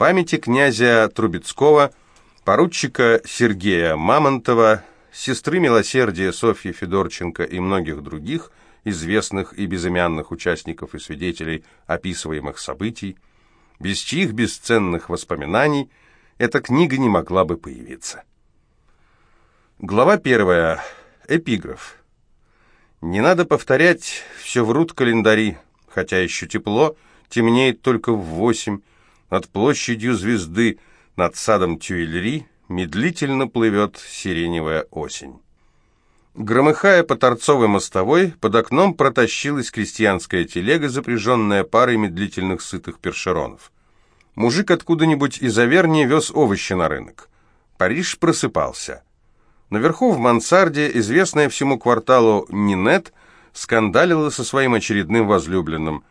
памяти князя Трубецкого, поручика Сергея Мамонтова, сестры милосердия Софьи Федорченко и многих других известных и безымянных участников и свидетелей описываемых событий, без чьих бесценных воспоминаний эта книга не могла бы появиться. Глава первая. Эпиграф. Не надо повторять, все врут календари, хотя еще тепло, темнеет только в восемь, над площадью звезды, над садом Тюильри, медлительно плывет сиреневая осень. Громыхая по торцовой мостовой, под окном протащилась крестьянская телега, запряженная парой медлительных сытых першеронов. Мужик откуда-нибудь из Аверни вез овощи на рынок. Париж просыпался. Наверху в мансарде, известная всему кварталу Нинет, скандалила со своим очередным возлюбленным.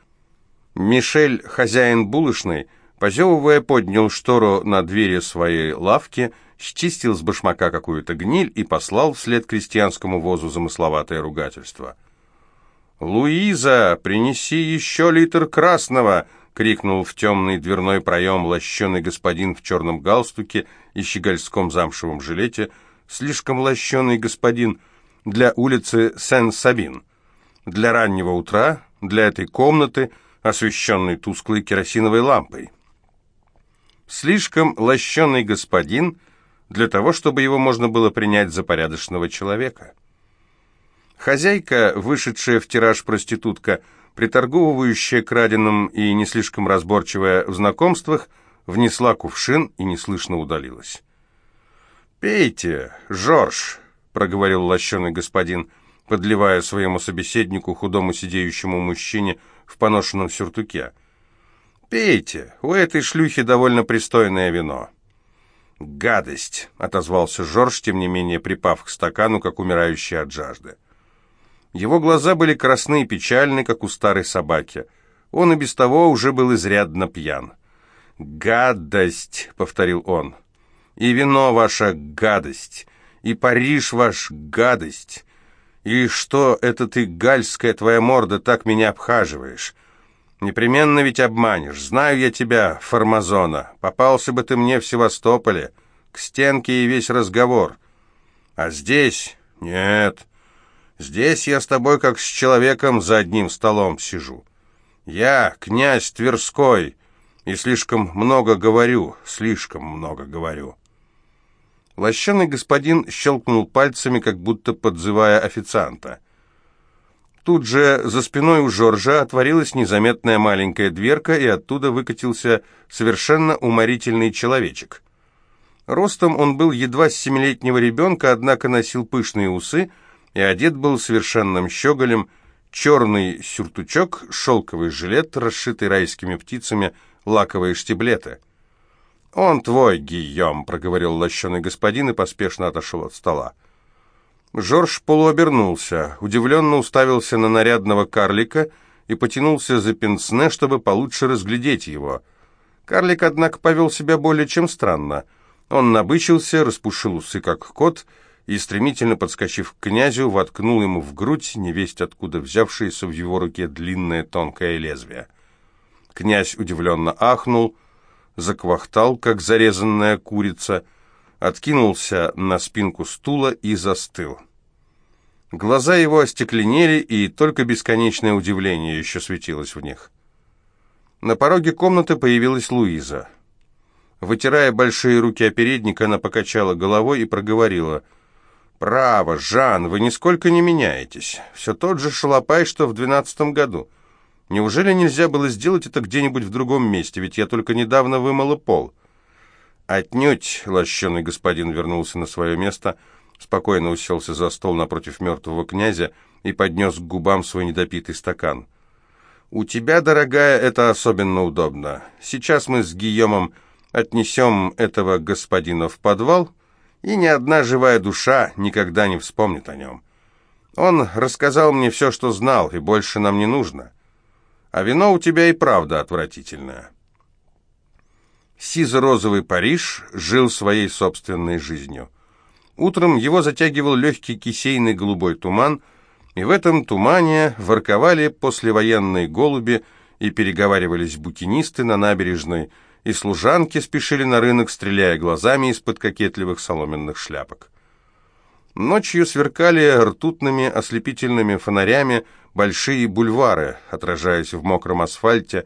Мишель, хозяин булочной, позевывая, поднял штору на двери своей лавки, счистил с башмака какую-то гниль и послал вслед крестьянскому возу замысловатое ругательство. «Луиза, принеси еще литр красного!» — крикнул в темный дверной проем лощеный господин в черном галстуке и щегольском замшевом жилете, слишком лощеный господин для улицы Сен-Сабин. Для раннего утра, для этой комнаты, освещенной тусклой керосиновой лампой. Слишком лощеный господин для того, чтобы его можно было принять за порядочного человека. Хозяйка, вышедшая в тираж проститутка, приторговывающая краденым и не слишком разборчивая в знакомствах, внесла кувшин и неслышно удалилась. «Пейте, Жорж», — проговорил лощеный господин, подливая своему собеседнику, худому сидеющему мужчине, в поношенном сюртуке. «Пейте, у этой шлюхи довольно пристойное вино». «Гадость!» — отозвался Жорж, тем не менее припав к стакану, как умирающий от жажды. Его глаза были красны и печальны, как у старой собаки. Он и без того уже был изрядно пьян. «Гадость!» — повторил он. «И вино ваша гадость, и Париж ваш гадость. И что это ты, гальская твоя морда, так меня обхаживаешь? Непременно ведь обманешь. Знаю я тебя, Формазона. Попался бы ты мне в Севастополе. К стенке и весь разговор. А здесь... Нет. Здесь я с тобой как с человеком за одним столом сижу. Я князь Тверской, и слишком много говорю, слишком много говорю. Лощеный господин щелкнул пальцами, как будто подзывая официанта. Тут же за спиной у Жоржа отворилась незаметная маленькая дверка, и оттуда выкатился совершенно уморительный человечек. Ростом он был едва с семилетнего ребенка, однако носил пышные усы и одет был совершенным щеголем, черный сюртучок, шелковый жилет, расшитый райскими птицами, лаковые штиблеты. «Он твой, Гийом», — проговорил лощеный господин и поспешно отошел от стола. Жорж полуобернулся, удивленно уставился на нарядного карлика и потянулся за пенсне, чтобы получше разглядеть его. Карлик, однако, повел себя более чем странно. Он набычился, распушил усы, как кот, и, стремительно подскочив к князю, воткнул ему в грудь, невесть откуда взявшееся в его руке длинное тонкое лезвие. Князь удивленно ахнул, заквахтал, как зарезанная курица — откинулся на спинку стула и застыл. Глаза его остекленели, и только бесконечное удивление еще светилось в них. На пороге комнаты появилась Луиза. Вытирая большие руки о передник, она покачала головой и проговорила. «Право, Жан, вы нисколько не меняетесь. Все тот же шалопай, что в двенадцатом году. Неужели нельзя было сделать это где-нибудь в другом месте, ведь я только недавно вымыла пол?» «Отнюдь!» — лощеный господин вернулся на свое место, спокойно уселся за стол напротив мертвого князя и поднес к губам свой недопитый стакан. «У тебя, дорогая, это особенно удобно. Сейчас мы с Гийомом отнесем этого господина в подвал, и ни одна живая душа никогда не вспомнит о нем. Он рассказал мне все, что знал, и больше нам не нужно. А вино у тебя и правда отвратительное». Сизо-розовый Париж жил своей собственной жизнью. Утром его затягивал легкий кисейный голубой туман, и в этом тумане ворковали послевоенные голуби и переговаривались букинисты на набережной, и служанки спешили на рынок, стреляя глазами из-под кокетливых соломенных шляпок. Ночью сверкали ртутными ослепительными фонарями большие бульвары, отражаясь в мокром асфальте,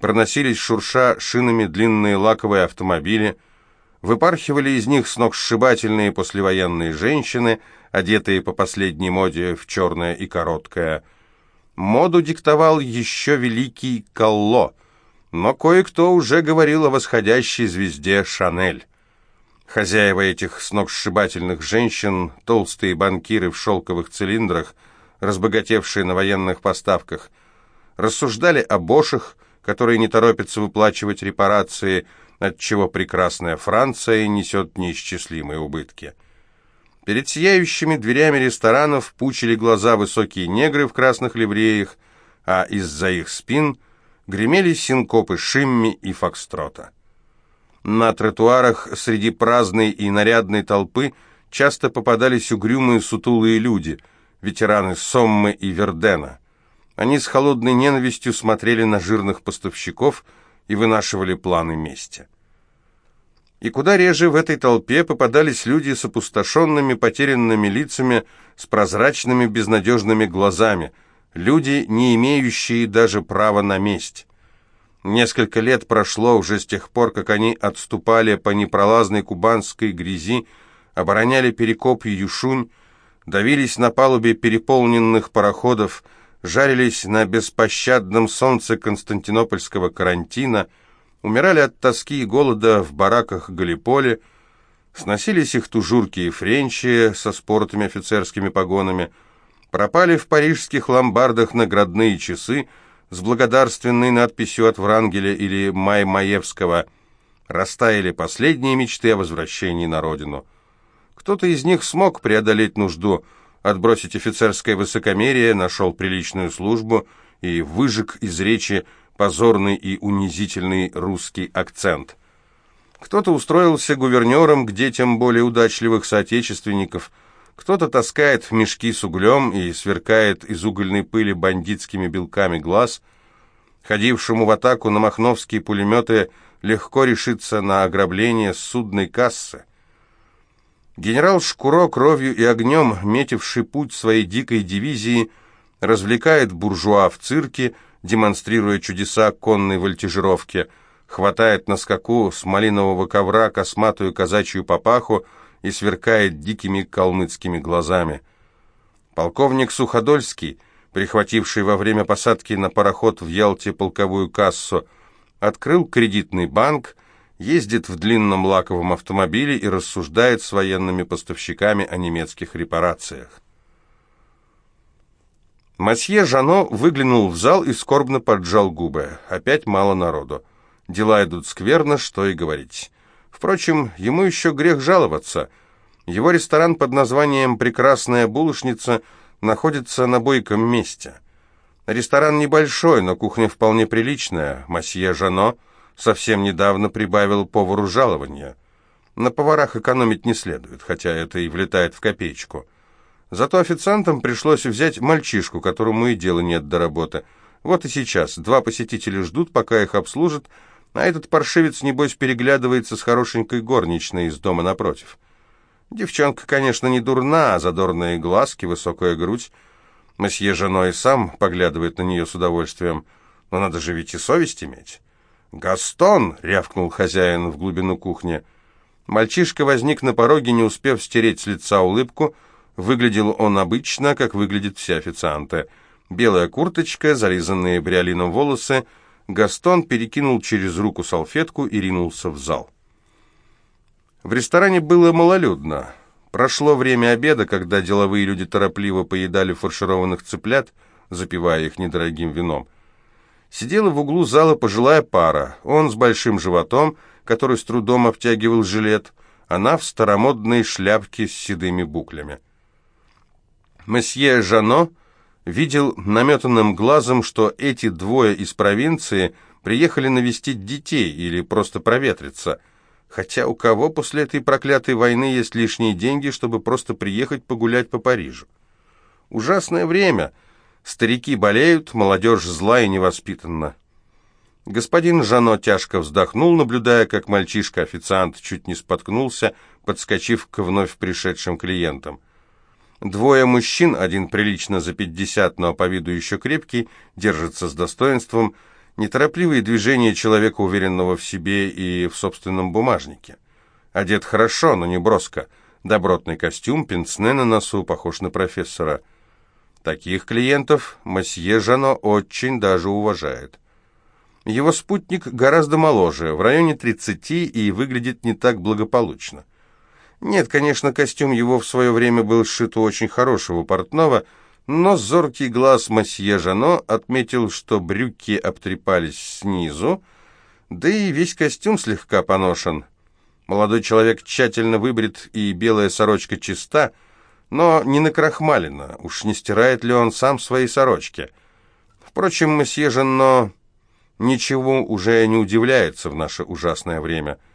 проносились шурша шинами длинные лаковые автомобили, выпархивали из них сногсшибательные послевоенные женщины, одетые по последней моде в черное и короткое. Моду диктовал еще великий Калло, но кое-кто уже говорил о восходящей звезде Шанель. Хозяева этих сногсшибательных женщин, толстые банкиры в шелковых цилиндрах, разбогатевшие на военных поставках, рассуждали о бошах, которые не торопятся выплачивать репарации, отчего прекрасная Франция несет неисчислимые убытки. Перед сияющими дверями ресторанов пучили глаза высокие негры в красных ливреях, а из-за их спин гремели синкопы Шимми и Фокстрота. На тротуарах среди праздной и нарядной толпы часто попадались угрюмые сутулые люди, ветераны Соммы и Вердена. Они с холодной ненавистью смотрели на жирных поставщиков и вынашивали планы мести. И куда реже в этой толпе попадались люди с опустошенными, потерянными лицами, с прозрачными, безнадежными глазами, люди, не имеющие даже права на месть. Несколько лет прошло уже с тех пор, как они отступали по непролазной кубанской грязи, обороняли перекоп Юшунь, давились на палубе переполненных пароходов, жарились на беспощадном солнце константинопольского карантина, умирали от тоски и голода в бараках Галиполи, сносились их тужурки и френчи со спортыми офицерскими погонами, пропали в парижских ломбардах наградные часы, с благодарственной надписью от Врангеля или Маймаевского растаяли последние мечты о возвращении на родину. Кто-то из них смог преодолеть нужду, отбросить офицерское высокомерие, нашел приличную службу и выжег из речи позорный и унизительный русский акцент. Кто-то устроился гувернером к детям более удачливых соотечественников, кто-то таскает мешки с углем и сверкает из угольной пыли бандитскими белками глаз. Ходившему в атаку на махновские пулеметы легко решиться на ограбление судной кассы. Генерал Шкуро, кровью и огнем, метивший путь своей дикой дивизии, развлекает буржуа в цирке, демонстрируя чудеса конной вольтежировки, хватает на скаку с малинового ковра косматую казачью папаху, и сверкает дикими калмыцкими глазами. Полковник Суходольский, прихвативший во время посадки на пароход в Ялте полковую кассу, открыл кредитный банк, ездит в длинном лаковом автомобиле и рассуждает с военными поставщиками о немецких репарациях. Масье Жано выглянул в зал и скорбно поджал губы. Опять мало народу. Дела идут скверно, что и говорить. Впрочем, ему еще грех жаловаться. Его ресторан под названием «Прекрасная булочница» находится на бойком месте. Ресторан небольшой, но кухня вполне приличная. Масье Жано совсем недавно прибавил повару жалования. На поварах экономить не следует, хотя это и влетает в копеечку. Зато официантам пришлось взять мальчишку, которому и дела нет до работы. Вот и сейчас два посетителя ждут, пока их обслужат, а этот паршивец, небось, переглядывается с хорошенькой горничной из дома напротив. Девчонка, конечно, не дурна, а задорные глазки, высокая грудь. Месье женой сам поглядывает на нее с удовольствием. Но надо же ведь и совесть иметь. «Гастон!» — рявкнул хозяин в глубину кухни. Мальчишка возник на пороге, не успев стереть с лица улыбку. Выглядел он обычно, как выглядят все официанты. Белая курточка, зализанные бриолином волосы — Гастон перекинул через руку салфетку и ринулся в зал. В ресторане было малолюдно. Прошло время обеда, когда деловые люди торопливо поедали фаршированных цыплят, запивая их недорогим вином. Сидела в углу зала пожилая пара. Он с большим животом, который с трудом обтягивал жилет, она в старомодной шляпке с седыми буклями. Месье Жано видел наметанным глазом, что эти двое из провинции приехали навестить детей или просто проветриться. Хотя у кого после этой проклятой войны есть лишние деньги, чтобы просто приехать погулять по Парижу? Ужасное время. Старики болеют, молодежь зла и невоспитанна. Господин Жано тяжко вздохнул, наблюдая, как мальчишка-официант чуть не споткнулся, подскочив к вновь пришедшим клиентам. Двое мужчин, один прилично за пятьдесят, но по виду еще крепкий, держится с достоинством, неторопливые движения человека, уверенного в себе и в собственном бумажнике. Одет хорошо, но не броско. Добротный костюм, пенсне на носу, похож на профессора. Таких клиентов мосье Жано очень даже уважает. Его спутник гораздо моложе, в районе 30 и выглядит не так благополучно. Нет, конечно, костюм его в свое время был сшит у очень хорошего портного, но зоркий глаз мосье Жано отметил, что брюки обтрепались снизу, да и весь костюм слегка поношен. Молодой человек тщательно выбрит и белая сорочка чиста, но не накрахмалена, уж не стирает ли он сам свои сорочки. Впрочем, мосье Жано ничего уже не удивляется в наше ужасное время —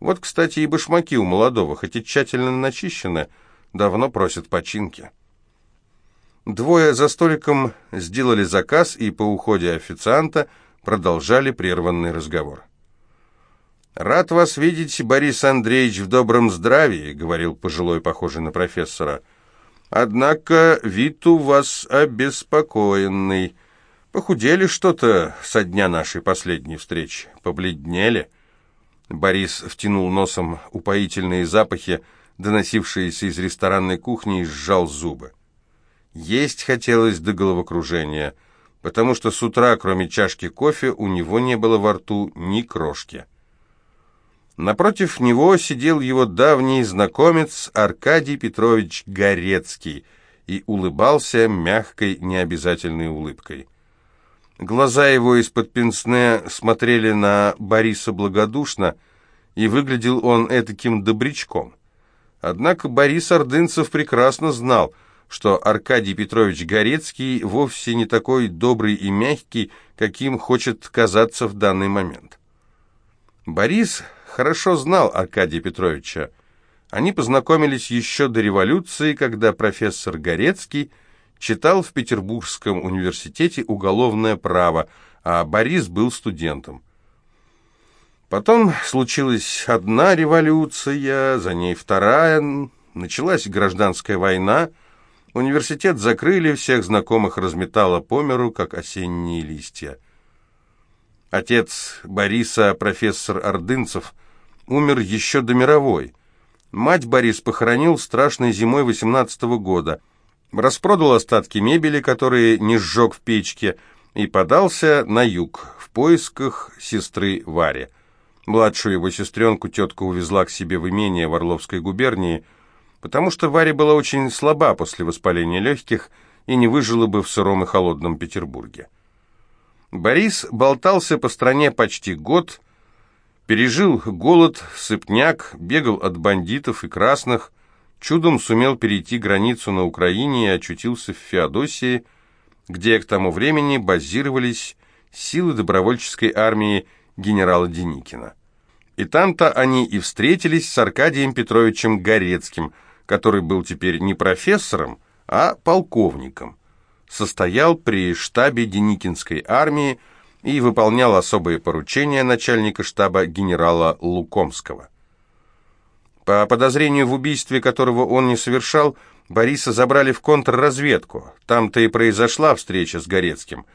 вот, кстати, и башмаки у молодого, хоть тщательно начищены, давно просят починки. Двое за столиком сделали заказ и по уходе официанта продолжали прерванный разговор. «Рад вас видеть, Борис Андреевич, в добром здравии», — говорил пожилой, похожий на профессора. «Однако вид у вас обеспокоенный. Похудели что-то со дня нашей последней встречи, побледнели». Борис втянул носом упоительные запахи, доносившиеся из ресторанной кухни, и сжал зубы. Есть хотелось до головокружения, потому что с утра, кроме чашки кофе, у него не было во рту ни крошки. Напротив него сидел его давний знакомец Аркадий Петрович Горецкий и улыбался мягкой, необязательной улыбкой. Глаза его из-под пенсне смотрели на Бориса благодушно, и выглядел он этаким добрячком. Однако Борис Ордынцев прекрасно знал, что Аркадий Петрович Горецкий вовсе не такой добрый и мягкий, каким хочет казаться в данный момент. Борис хорошо знал Аркадия Петровича. Они познакомились еще до революции, когда профессор Горецкий – читал в Петербургском университете уголовное право, а Борис был студентом. Потом случилась одна революция, за ней вторая, началась гражданская война, университет закрыли, всех знакомых разметало по миру, как осенние листья. Отец Бориса, профессор Ордынцев, умер еще до мировой. Мать Борис похоронил страшной зимой 18 -го года – распродал остатки мебели, которые не сжег в печке, и подался на юг в поисках сестры Вари. Младшую его сестренку тетка увезла к себе в имение в Орловской губернии, потому что Варя была очень слаба после воспаления легких и не выжила бы в сыром и холодном Петербурге. Борис болтался по стране почти год, пережил голод, сыпняк, бегал от бандитов и красных, чудом сумел перейти границу на Украине и очутился в Феодосии, где к тому времени базировались силы добровольческой армии генерала Деникина. И там-то они и встретились с Аркадием Петровичем Горецким, который был теперь не профессором, а полковником. Состоял при штабе Деникинской армии и выполнял особые поручения начальника штаба генерала Лукомского. По подозрению в убийстве, которого он не совершал, Бориса забрали в контрразведку. Там-то и произошла встреча с Горецким.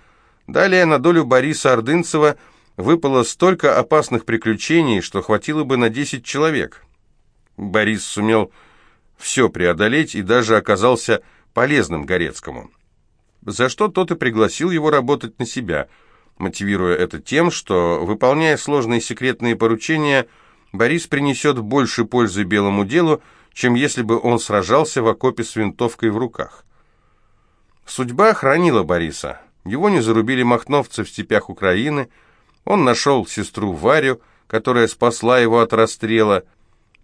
Далее на долю Бориса Ордынцева выпало столько опасных приключений, что хватило бы на 10 человек. Борис сумел все преодолеть и даже оказался полезным Горецкому. За что тот и пригласил его работать на себя, мотивируя это тем, что, выполняя сложные секретные поручения, Борис принесет больше пользы белому делу, чем если бы он сражался в окопе с винтовкой в руках. Судьба хранила Бориса. Его не зарубили махновцы в степях Украины, он нашел сестру Варю, которая спасла его от расстрела.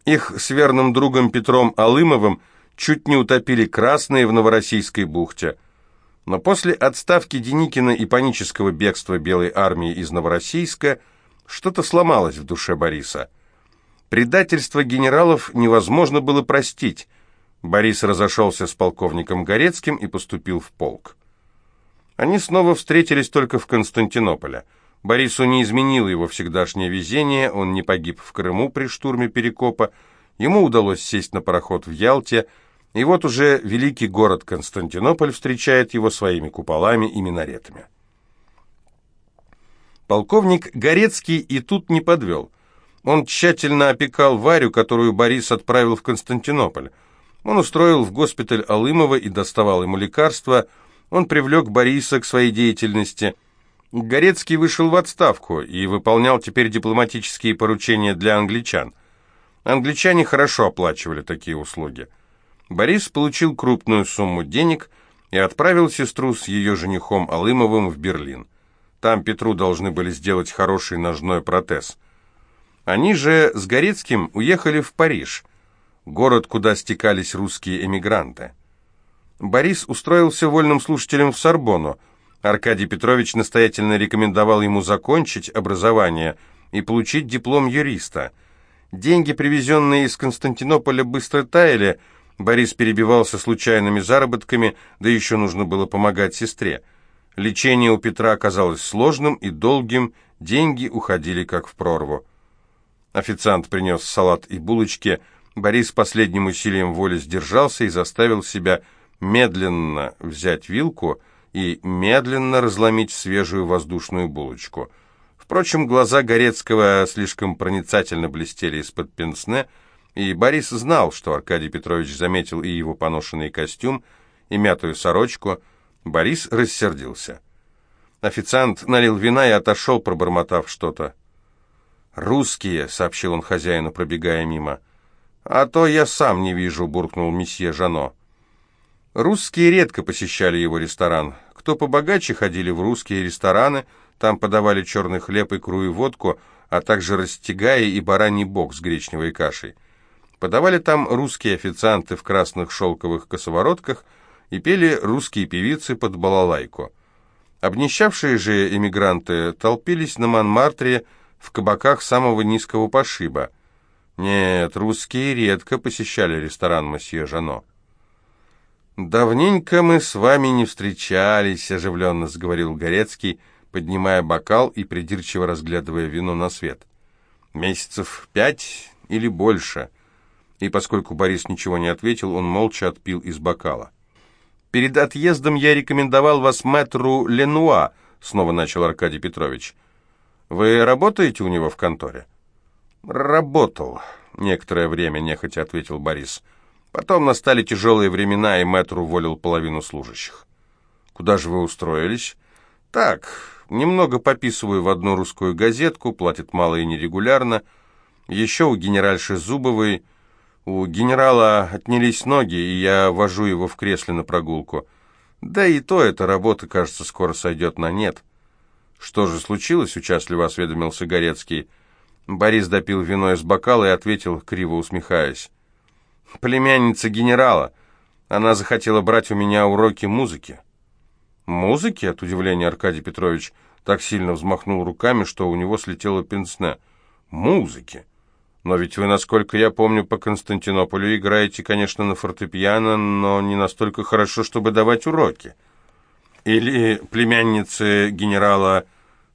Их с верным другом Петром Алымовым чуть не утопили красные в Новороссийской бухте. Но после отставки Деникина и панического бегства Белой армии из Новороссийска что-то сломалось в душе Бориса – Предательство генералов невозможно было простить. Борис разошелся с полковником Горецким и поступил в полк. Они снова встретились только в Константинополе. Борису не изменило его всегдашнее везение, он не погиб в Крыму при штурме Перекопа, ему удалось сесть на пароход в Ялте, и вот уже великий город Константинополь встречает его своими куполами и минаретами. Полковник Горецкий и тут не подвел. Он тщательно опекал Варю, которую Борис отправил в Константинополь. Он устроил в госпиталь Алымова и доставал ему лекарства. Он привлек Бориса к своей деятельности. Горецкий вышел в отставку и выполнял теперь дипломатические поручения для англичан. Англичане хорошо оплачивали такие услуги. Борис получил крупную сумму денег и отправил сестру с ее женихом Алымовым в Берлин. Там Петру должны были сделать хороший ножной протез. Они же с Горецким уехали в Париж, город, куда стекались русские эмигранты. Борис устроился вольным слушателем в Сорбонну. Аркадий Петрович настоятельно рекомендовал ему закончить образование и получить диплом юриста. Деньги, привезенные из Константинополя, быстро таяли, Борис перебивался случайными заработками, да еще нужно было помогать сестре. Лечение у Петра оказалось сложным и долгим, деньги уходили как в прорву. Официант принес салат и булочки. Борис последним усилием воли сдержался и заставил себя медленно взять вилку и медленно разломить свежую воздушную булочку. Впрочем, глаза Горецкого слишком проницательно блестели из-под пенсне, и Борис знал, что Аркадий Петрович заметил и его поношенный костюм, и мятую сорочку – Борис рассердился. Официант налил вина и отошел, пробормотав что-то. «Русские», — сообщил он хозяину, пробегая мимо. «А то я сам не вижу», — буркнул месье Жано. Русские редко посещали его ресторан. Кто побогаче ходили в русские рестораны, там подавали черный хлеб, икру и водку, а также растягая и бараний бок с гречневой кашей. Подавали там русские официанты в красных шелковых косоворотках — и пели русские певицы под балалайку. Обнищавшие же эмигранты толпились на Монмартре в кабаках самого низкого пошиба. Нет, русские редко посещали ресторан «Мосье Жано». «Давненько мы с вами не встречались», — оживленно сговорил Горецкий, поднимая бокал и придирчиво разглядывая вино на свет. «Месяцев пять или больше». И поскольку Борис ничего не ответил, он молча отпил из бокала. «Перед отъездом я рекомендовал вас мэтру Ленуа», — снова начал Аркадий Петрович. «Вы работаете у него в конторе?» «Работал», — некоторое время нехотя ответил Борис. «Потом настали тяжелые времена, и мэтр уволил половину служащих». «Куда же вы устроились?» «Так, немного пописываю в одну русскую газетку, платят мало и нерегулярно. Еще у генеральши Зубовой у генерала отнялись ноги, и я вожу его в кресле на прогулку. Да и то эта работа, кажется, скоро сойдет на нет. Что же случилось, участливо осведомился Горецкий. Борис допил вино из бокала и ответил, криво усмехаясь. «Племянница генерала. Она захотела брать у меня уроки музыки». «Музыки?» — от удивления Аркадий Петрович так сильно взмахнул руками, что у него слетело пенсне. «Музыки? Но ведь вы, насколько я помню, по Константинополю играете, конечно, на фортепиано, но не настолько хорошо, чтобы давать уроки. Или племяннице генерала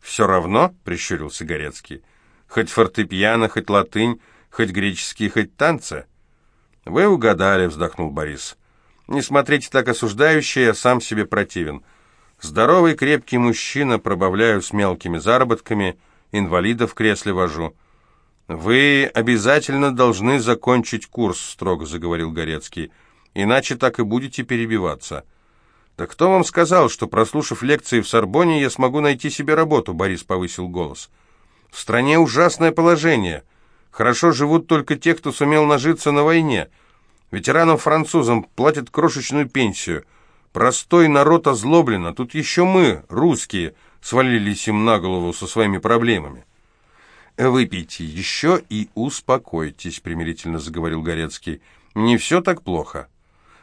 все равно, прищурился Горецкий. Хоть фортепиано, хоть латынь, хоть греческий, хоть танцы. Вы угадали, вздохнул Борис. Не смотрите так осуждающе, я сам себе противен. Здоровый крепкий мужчина, пробавляю с мелкими заработками, инвалида в кресле вожу. «Вы обязательно должны закончить курс», — строго заговорил Горецкий, «иначе так и будете перебиваться». «Да кто вам сказал, что, прослушав лекции в Сорбоне, я смогу найти себе работу?» — Борис повысил голос. «В стране ужасное положение. Хорошо живут только те, кто сумел нажиться на войне. Ветеранам-французам платят крошечную пенсию. Простой народ озлоблен, а тут еще мы, русские, свалились им на голову со своими проблемами». «Выпейте еще и успокойтесь», — примирительно заговорил Горецкий. «Не все так плохо».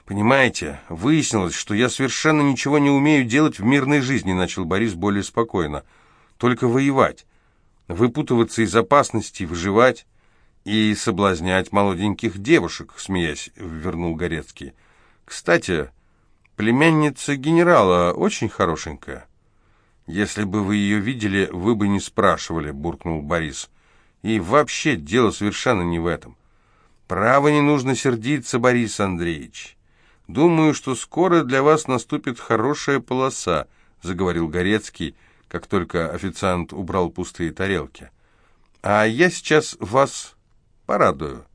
«Понимаете, выяснилось, что я совершенно ничего не умею делать в мирной жизни», — начал Борис более спокойно. «Только воевать, выпутываться из опасностей, выживать и соблазнять молоденьких девушек», — смеясь, вернул Горецкий. «Кстати, племянница генерала очень хорошенькая». «Если бы вы ее видели, вы бы не спрашивали», — буркнул Борис. «И вообще дело совершенно не в этом. Право не нужно сердиться, Борис Андреевич. Думаю, что скоро для вас наступит хорошая полоса», — заговорил Горецкий, как только официант убрал пустые тарелки. «А я сейчас вас порадую.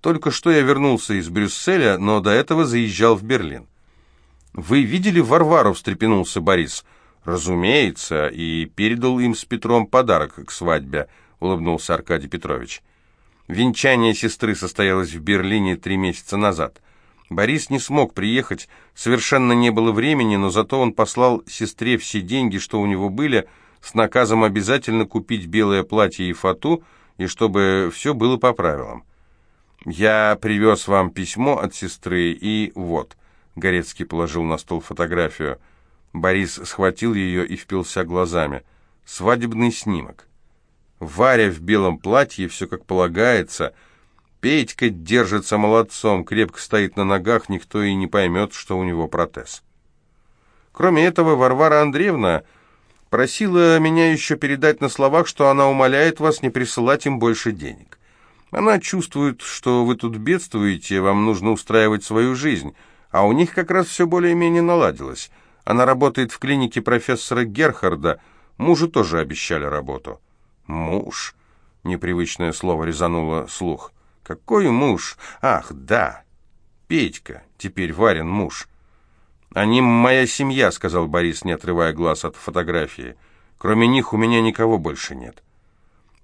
Только что я вернулся из Брюсселя, но до этого заезжал в Берлин». «Вы видели Варвару?» — встрепенулся Борис. «Разумеется, и передал им с Петром подарок к свадьбе», — улыбнулся Аркадий Петрович. Венчание сестры состоялось в Берлине три месяца назад. Борис не смог приехать, совершенно не было времени, но зато он послал сестре все деньги, что у него были, с наказом обязательно купить белое платье и фату, и чтобы все было по правилам. «Я привез вам письмо от сестры, и вот», — Горецкий положил на стол фотографию — Борис схватил ее и впился глазами. Свадебный снимок. Варя в белом платье, все как полагается. Петька держится молодцом, крепко стоит на ногах, никто и не поймет, что у него протез. Кроме этого, Варвара Андреевна просила меня еще передать на словах, что она умоляет вас не присылать им больше денег. Она чувствует, что вы тут бедствуете, вам нужно устраивать свою жизнь, а у них как раз все более-менее наладилось. Она работает в клинике профессора Герхарда. Мужу тоже обещали работу». «Муж?» — непривычное слово резануло слух. «Какой муж? Ах, да! Петька, теперь Варин муж». «Они моя семья», — сказал Борис, не отрывая глаз от фотографии. «Кроме них у меня никого больше нет».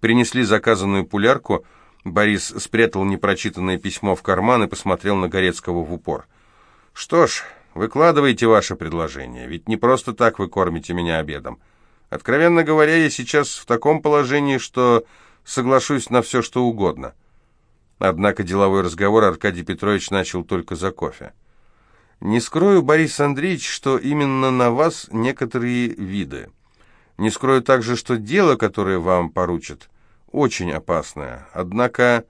Принесли заказанную пулярку. Борис спрятал непрочитанное письмо в карман и посмотрел на Горецкого в упор. «Что ж, Выкладывайте ваше предложение, ведь не просто так вы кормите меня обедом. Откровенно говоря, я сейчас в таком положении, что соглашусь на все, что угодно». Однако деловой разговор Аркадий Петрович начал только за кофе. «Не скрою, Борис Андреевич, что именно на вас некоторые виды. Не скрою также, что дело, которое вам поручат, очень опасное. Однако,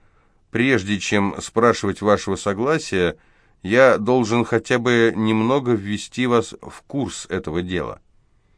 прежде чем спрашивать вашего согласия, я должен хотя бы немного ввести вас в курс этого дела.